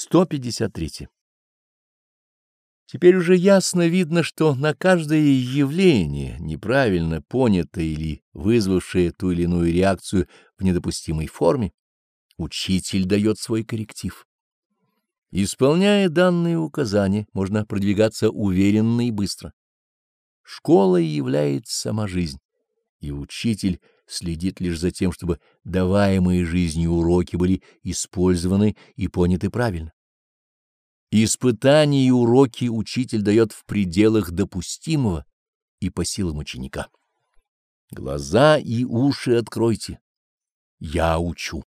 153. Теперь уже ясно видно, что на каждое явление, неправильно понятое или вызвавшее ту или иную реакцию в недопустимой форме, учитель дает свой корректив. Исполняя данные указания, можно продвигаться уверенно и быстро. Школой является сама жизнь, и учитель следит лишь за тем, чтобы даваемые жизнью уроки были использованы и поняты правильно. Испытания и уроки учитель дает в пределах допустимого и по силам ученика. Глаза и уши откройте. Я учу.